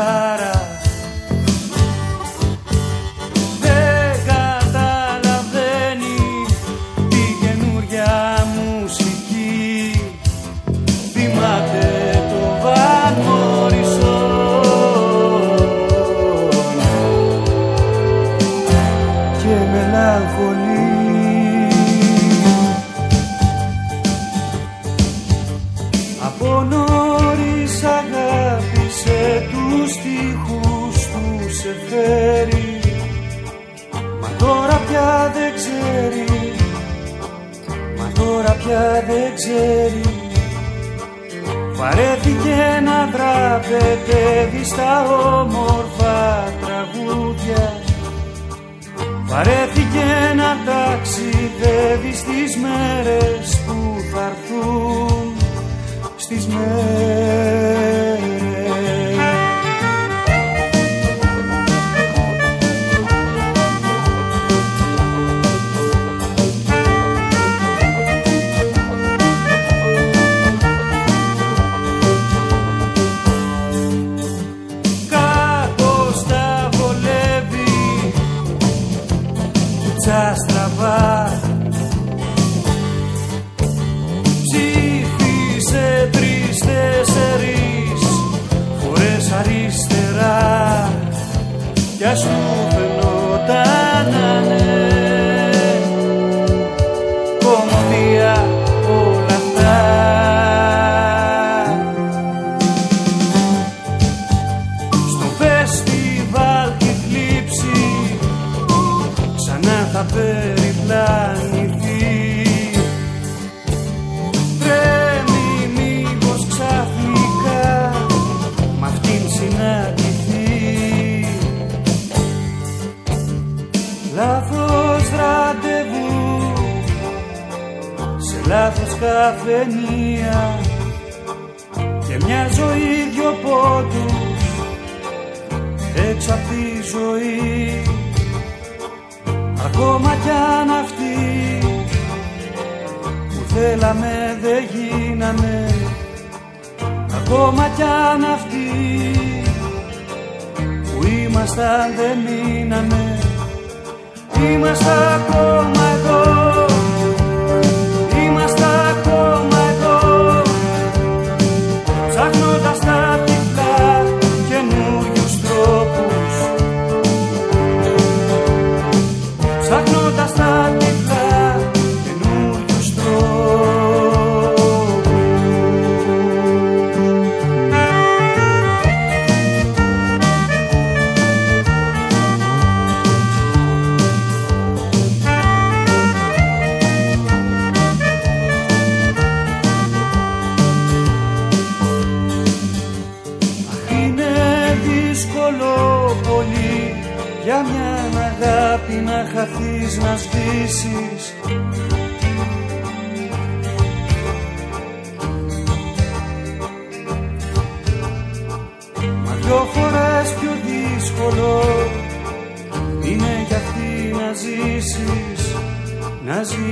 estar του σε φέρει Μα τώρα πια δεν ξέρει. Μα τώρα πια δεν ξέρει. Βαρέθηκε να δραπετεύει στα όμορφα τραγούδια. Βαρέθηκε να ταξιδεύει στις μέρες που θα έρθουν. Στις μέρες Κι ας του φαινόταν να είναι κομμωδία όλα αυτά στο φεστιβάλ τη θλίψη ξανά θα περιπλανηθεί λάθος καφενεία. Και μια ζωή δυο πόντους έξω απ' τη ζωή. Ακόμα κι αν αυτή που θέλαμε δεν γίναμε ακόμα κι αν αυτή που ήμασταν δεν μείναμε είμαστε ακόμα πολύ για μια αγάπη να χαθείς να σβήσεις. Μα δυο φορές πιο δύσκολο είναι για αυτή να ζήσεις να ζήσεις